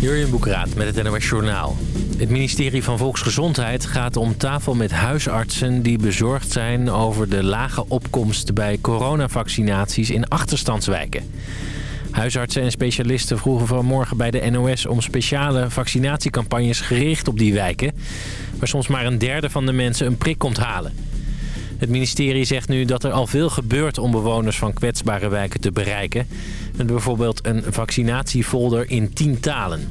Jurjen Boekraat met het NOS Journaal. Het ministerie van Volksgezondheid gaat om tafel met huisartsen... die bezorgd zijn over de lage opkomst bij coronavaccinaties in achterstandswijken. Huisartsen en specialisten vroegen vanmorgen bij de NOS... om speciale vaccinatiecampagnes gericht op die wijken... waar soms maar een derde van de mensen een prik komt halen. Het ministerie zegt nu dat er al veel gebeurt om bewoners van kwetsbare wijken te bereiken. Met bijvoorbeeld een vaccinatiefolder in tien talen.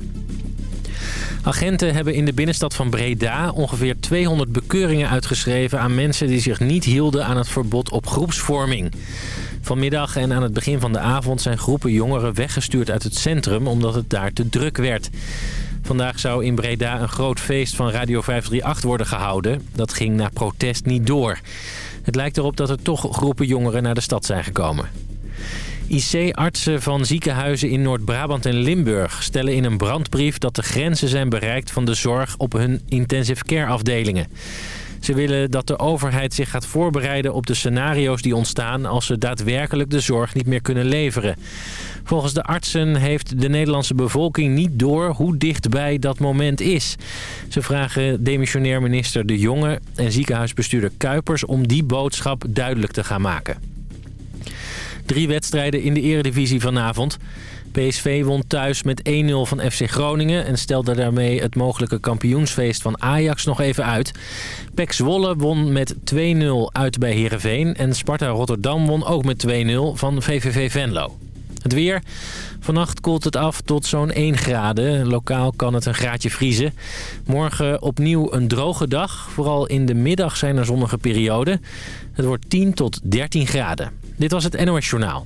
Agenten hebben in de binnenstad van Breda ongeveer 200 bekeuringen uitgeschreven aan mensen die zich niet hielden aan het verbod op groepsvorming. Vanmiddag en aan het begin van de avond zijn groepen jongeren weggestuurd uit het centrum omdat het daar te druk werd. Vandaag zou in Breda een groot feest van Radio 538 worden gehouden. Dat ging na protest niet door. Het lijkt erop dat er toch groepen jongeren naar de stad zijn gekomen. IC-artsen van ziekenhuizen in Noord-Brabant en Limburg stellen in een brandbrief dat de grenzen zijn bereikt van de zorg op hun intensive care afdelingen. Ze willen dat de overheid zich gaat voorbereiden op de scenario's die ontstaan als ze daadwerkelijk de zorg niet meer kunnen leveren. Volgens de artsen heeft de Nederlandse bevolking niet door hoe dichtbij dat moment is. Ze vragen demissionair minister De Jonge en ziekenhuisbestuurder Kuipers om die boodschap duidelijk te gaan maken. Drie wedstrijden in de eredivisie vanavond. PSV won thuis met 1-0 van FC Groningen... en stelde daarmee het mogelijke kampioensfeest van Ajax nog even uit. PEC Zwolle won met 2-0 uit bij Heerenveen... en Sparta Rotterdam won ook met 2-0 van VVV Venlo. Het weer. Vannacht koelt het af tot zo'n 1 graden. Lokaal kan het een graadje vriezen. Morgen opnieuw een droge dag. Vooral in de middag zijn er zonnige perioden. Het wordt 10 tot 13 graden. Dit was het NOS Journaal.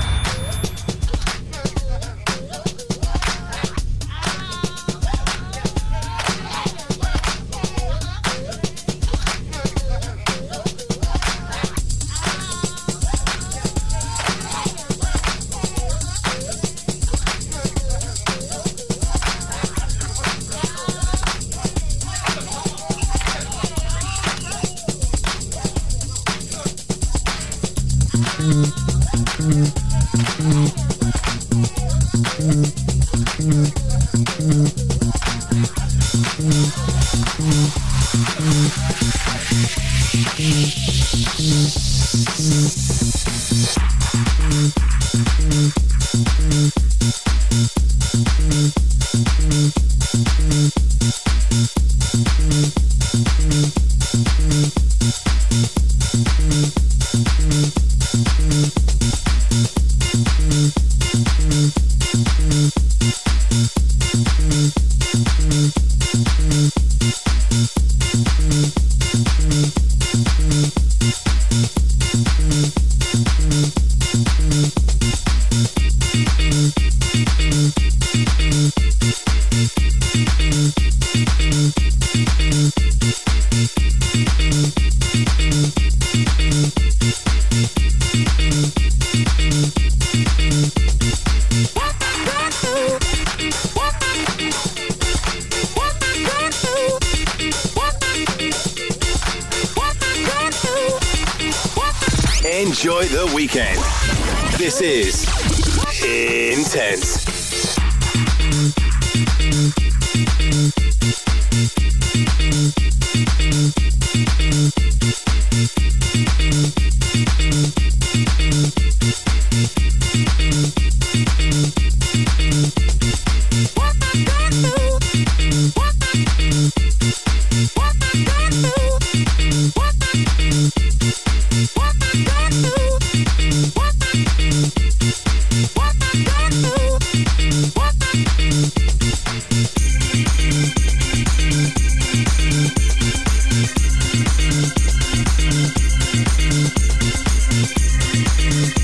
Thank you. Global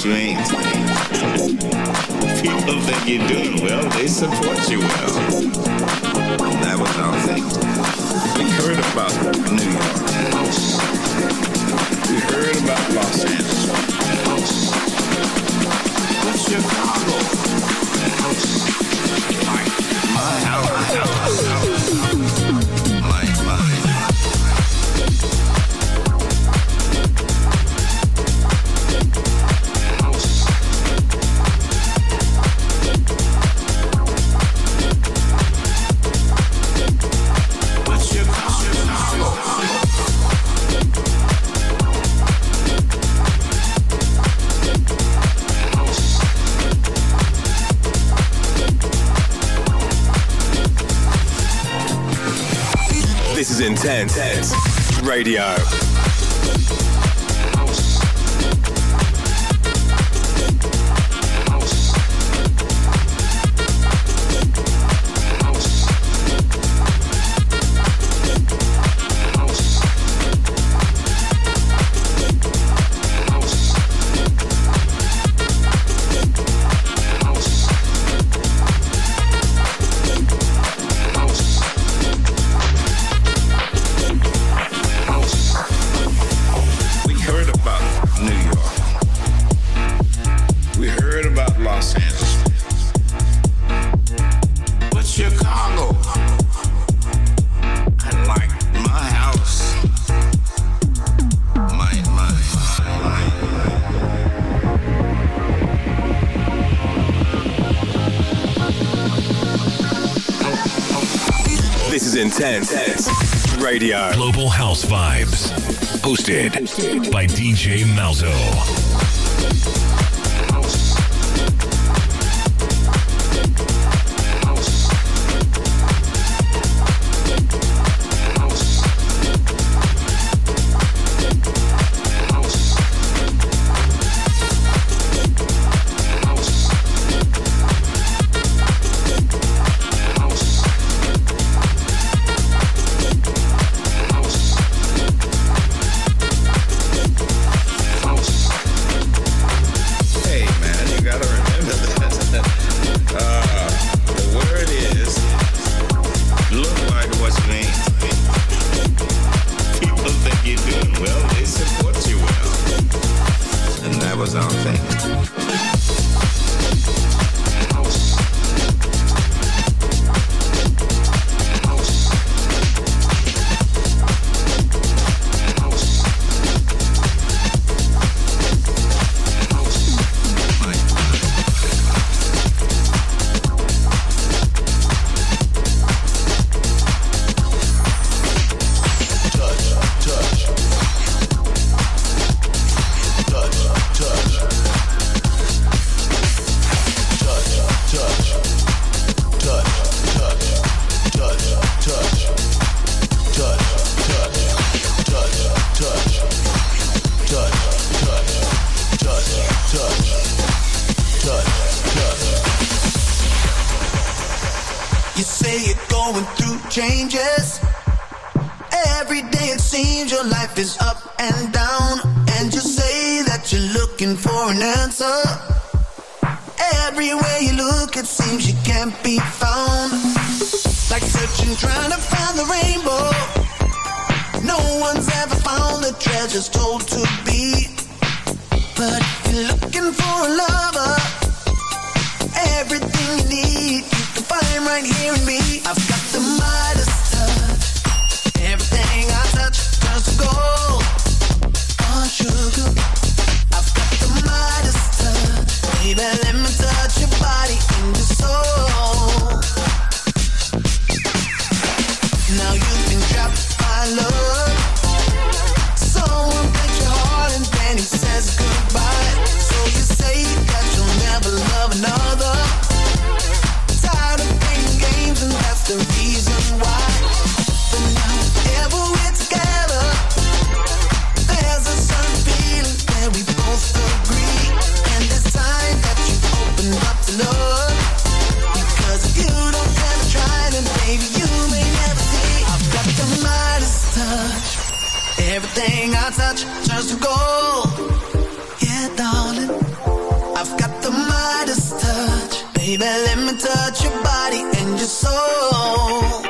swing. People think you're doing well, they support you well. That was our thing. We heard about New York. Radio. Intense Radio. Global House Vibes. Hosted by DJ Malzo. Say you're going through changes. Every day it seems your life is up and down. And you say that you're looking for an answer. Everywhere you look, it seems you can't be found. Like searching, trying to find the rainbow. No one's ever found the treasures told to be. But if you're looking for a lover, everything you need, find right here in me. I've got the Midas touch. Everything I touch turns to gold. Oh, sugar. I've got the touch. Baby, let me touch your body and your soul. Now you've love. Someone breaks your heart and then he says goodbye. Touch turns to gold. Yeah, darling. I've got the Midas touch. Baby, let me touch your body and your soul.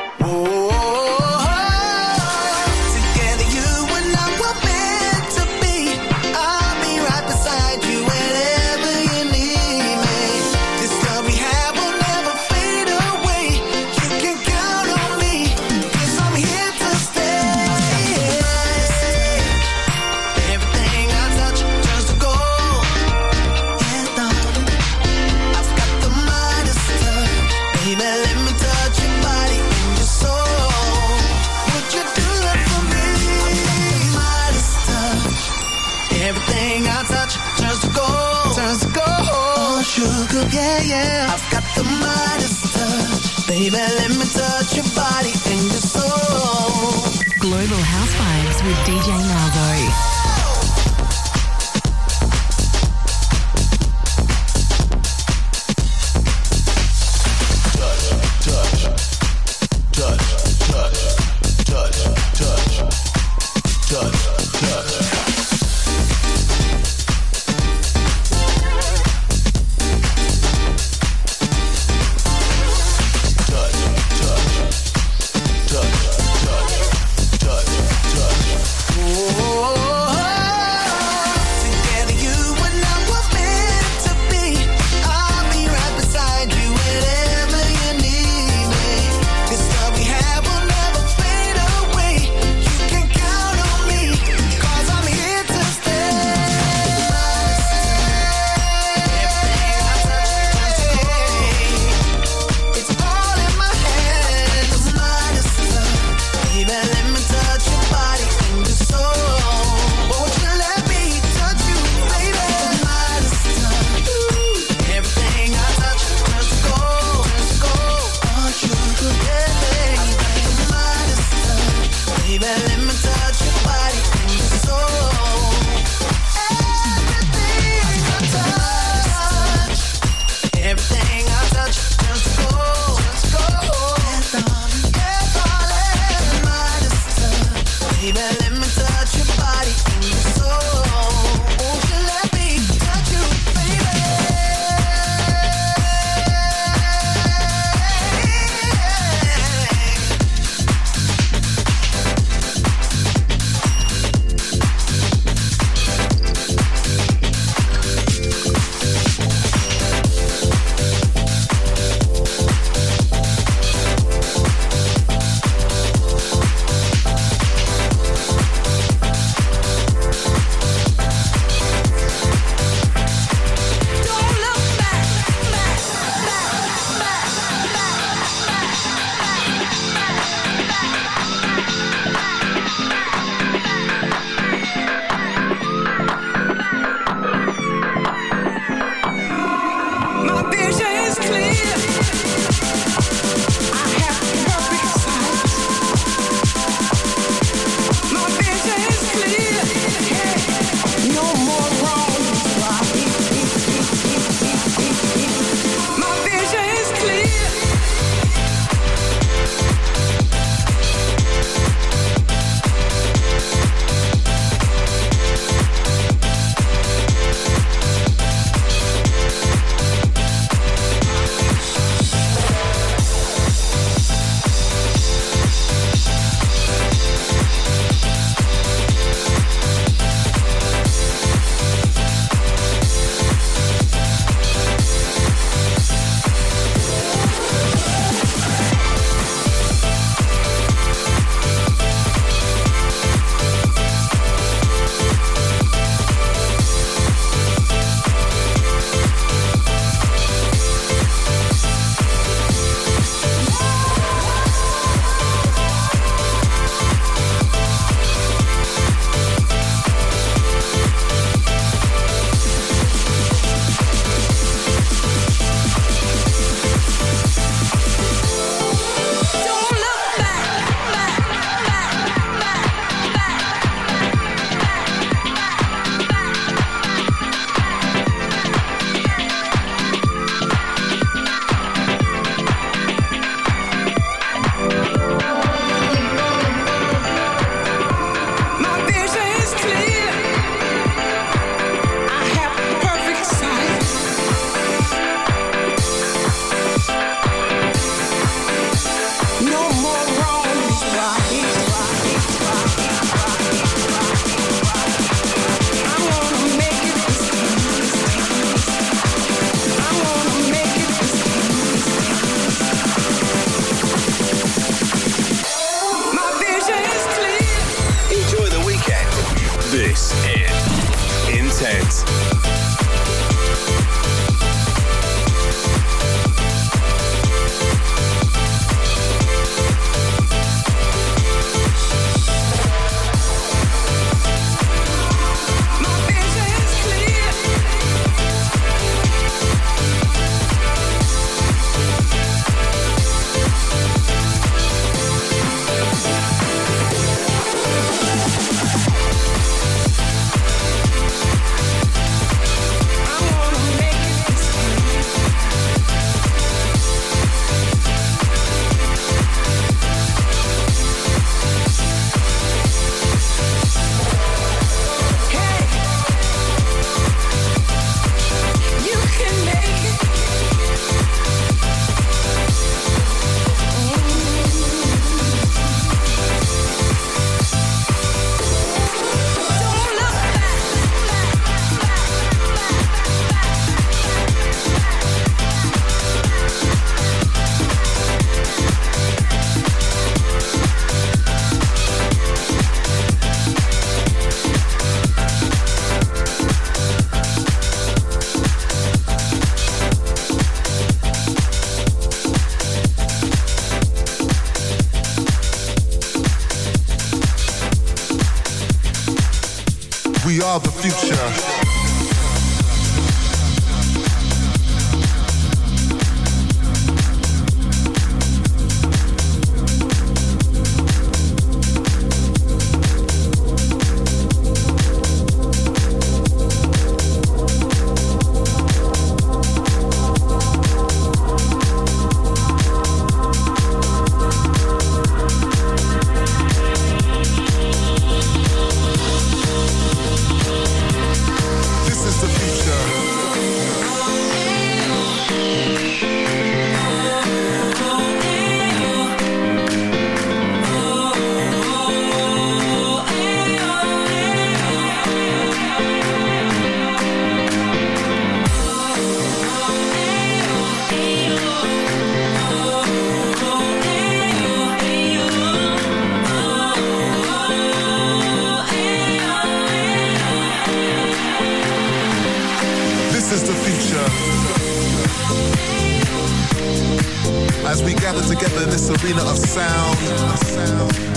of sound.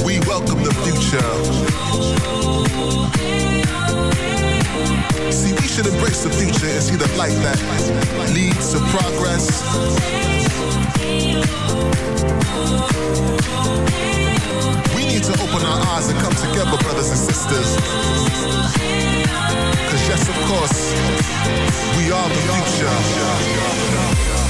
We welcome the future. See, we should embrace the future and see the light that leads to progress. We need to open our eyes and come together, brothers and sisters. Cause yes, of course, we are the future.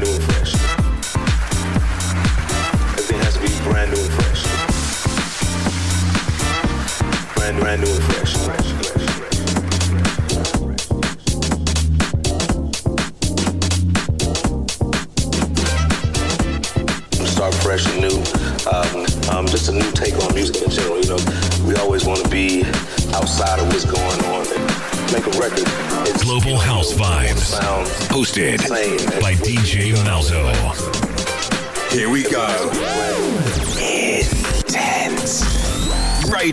l'eau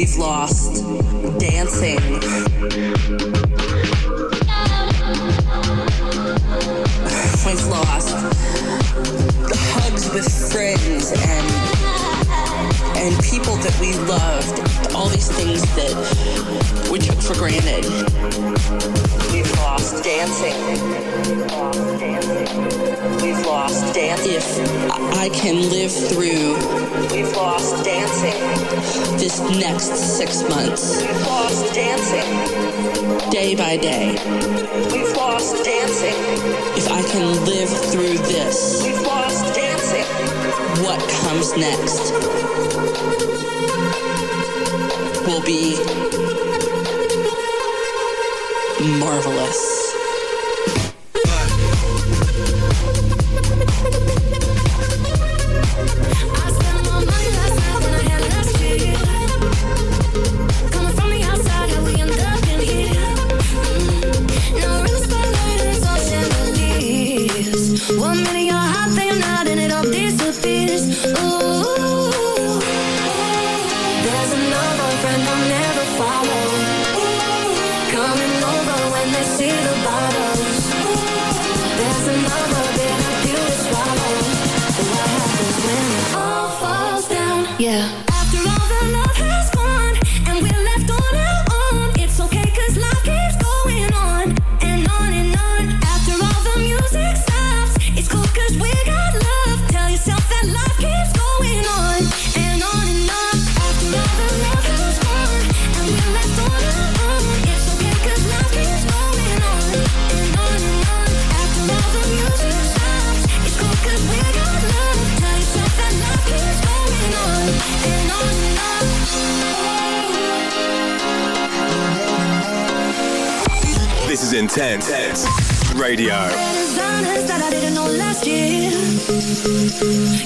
we've lost dancing. that we loved, all these things that we took for granted. We've lost dancing. We've lost dancing. If I can live through We've lost dancing this next six months. We've lost dancing day by day. We've lost dancing. If I can live through this, we've lost dancing. What comes next? will be marvelous. Intense Radio. That I didn't know last year.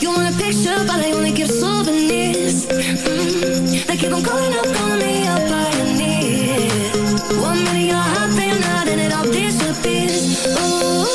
You want a picture, but I only give souvenirs. Mm-hmm. They keep on calling up, calling me up. One minute you're it all disappears. Ooh.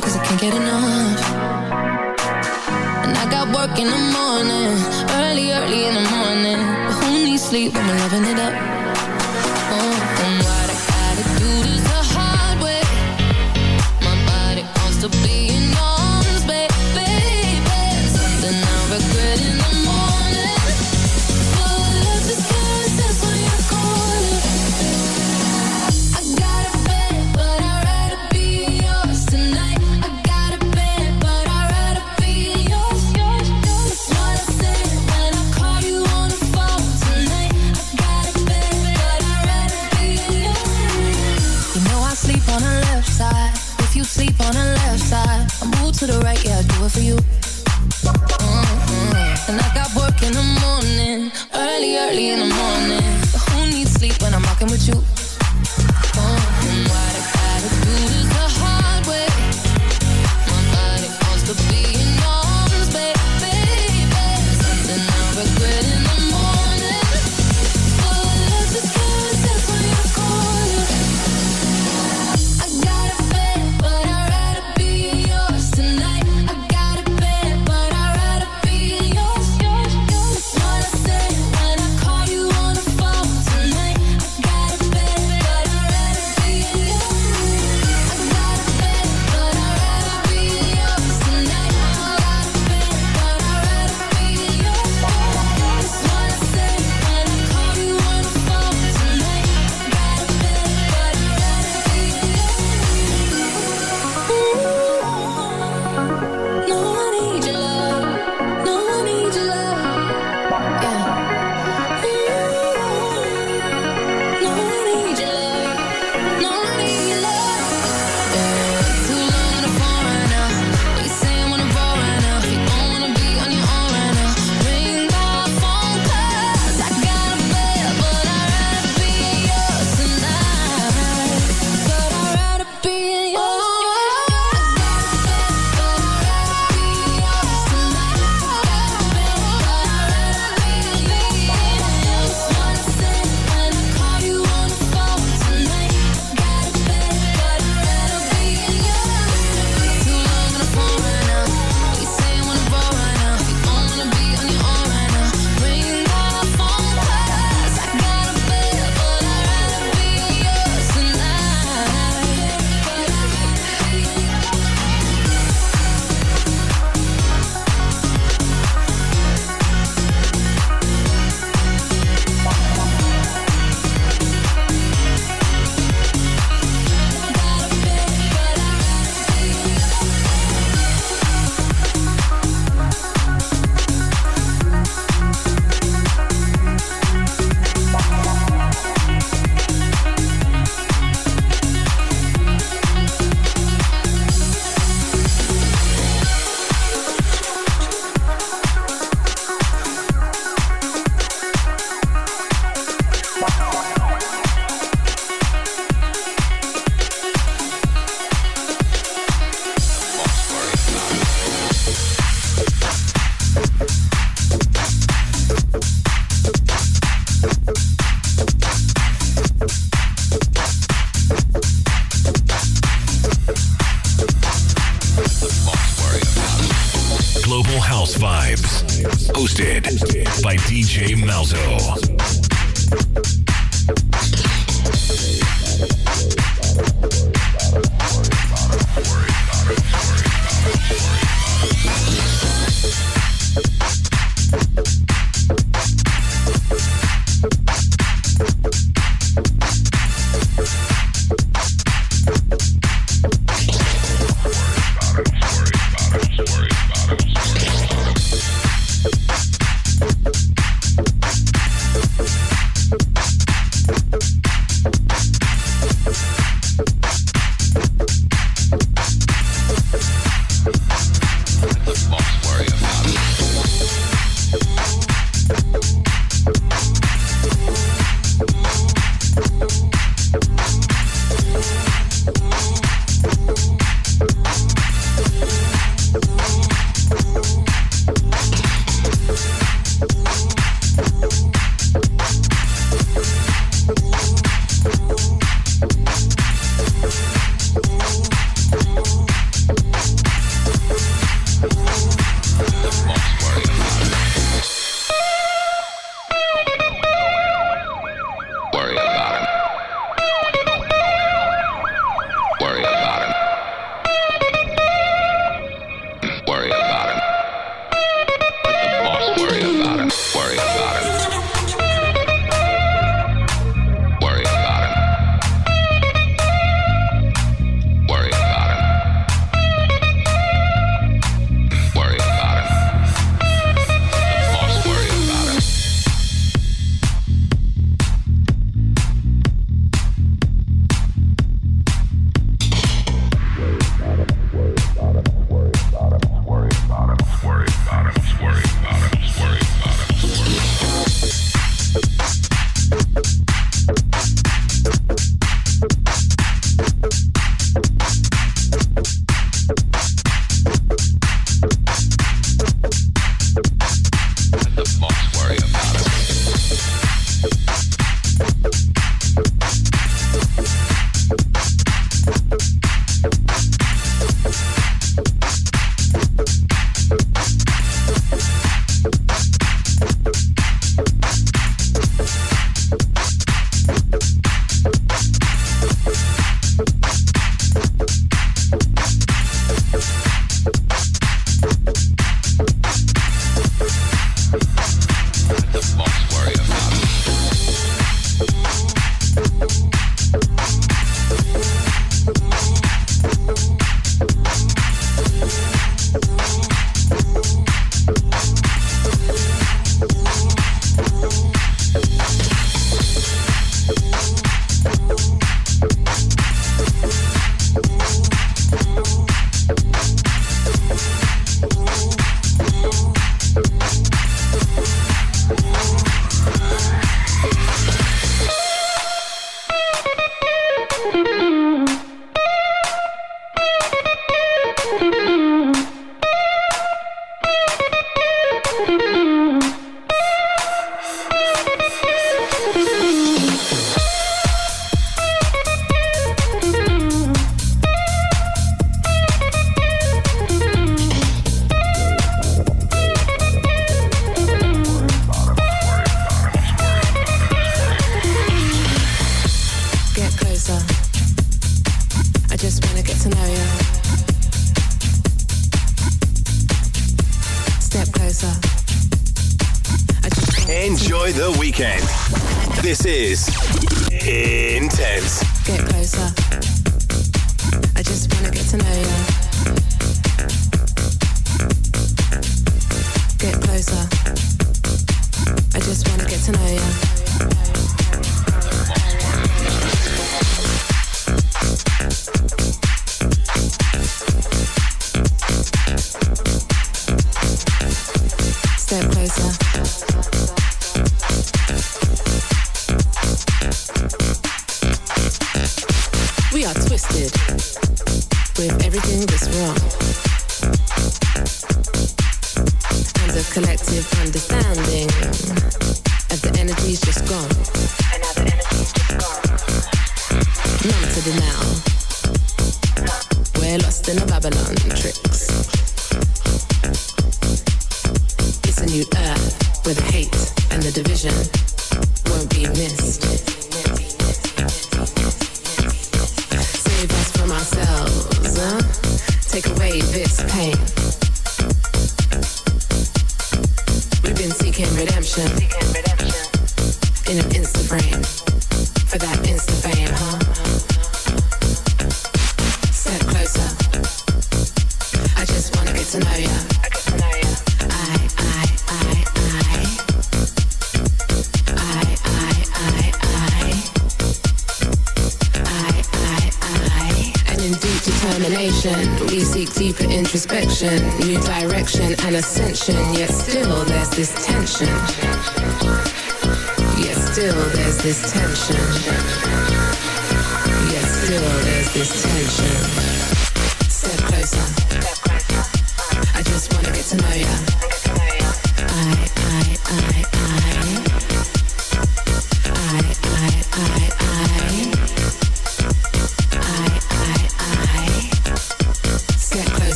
phone cause I can't get enough. And I got work in the morning, early, early in the morning. But who needs sleep when we're loving it up?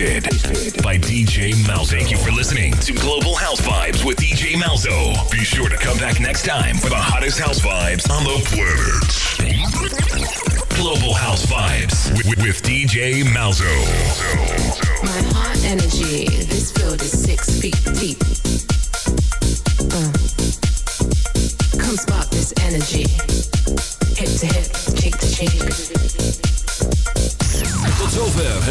By DJ Malzo. Thank you for listening to Global House Vibes with DJ Malzo. Be sure to come back next time for the hottest house vibes on the planet. Global House Vibes with, with DJ Malzo. My hot energy, this field is six feet deep. Uh, come spark this energy.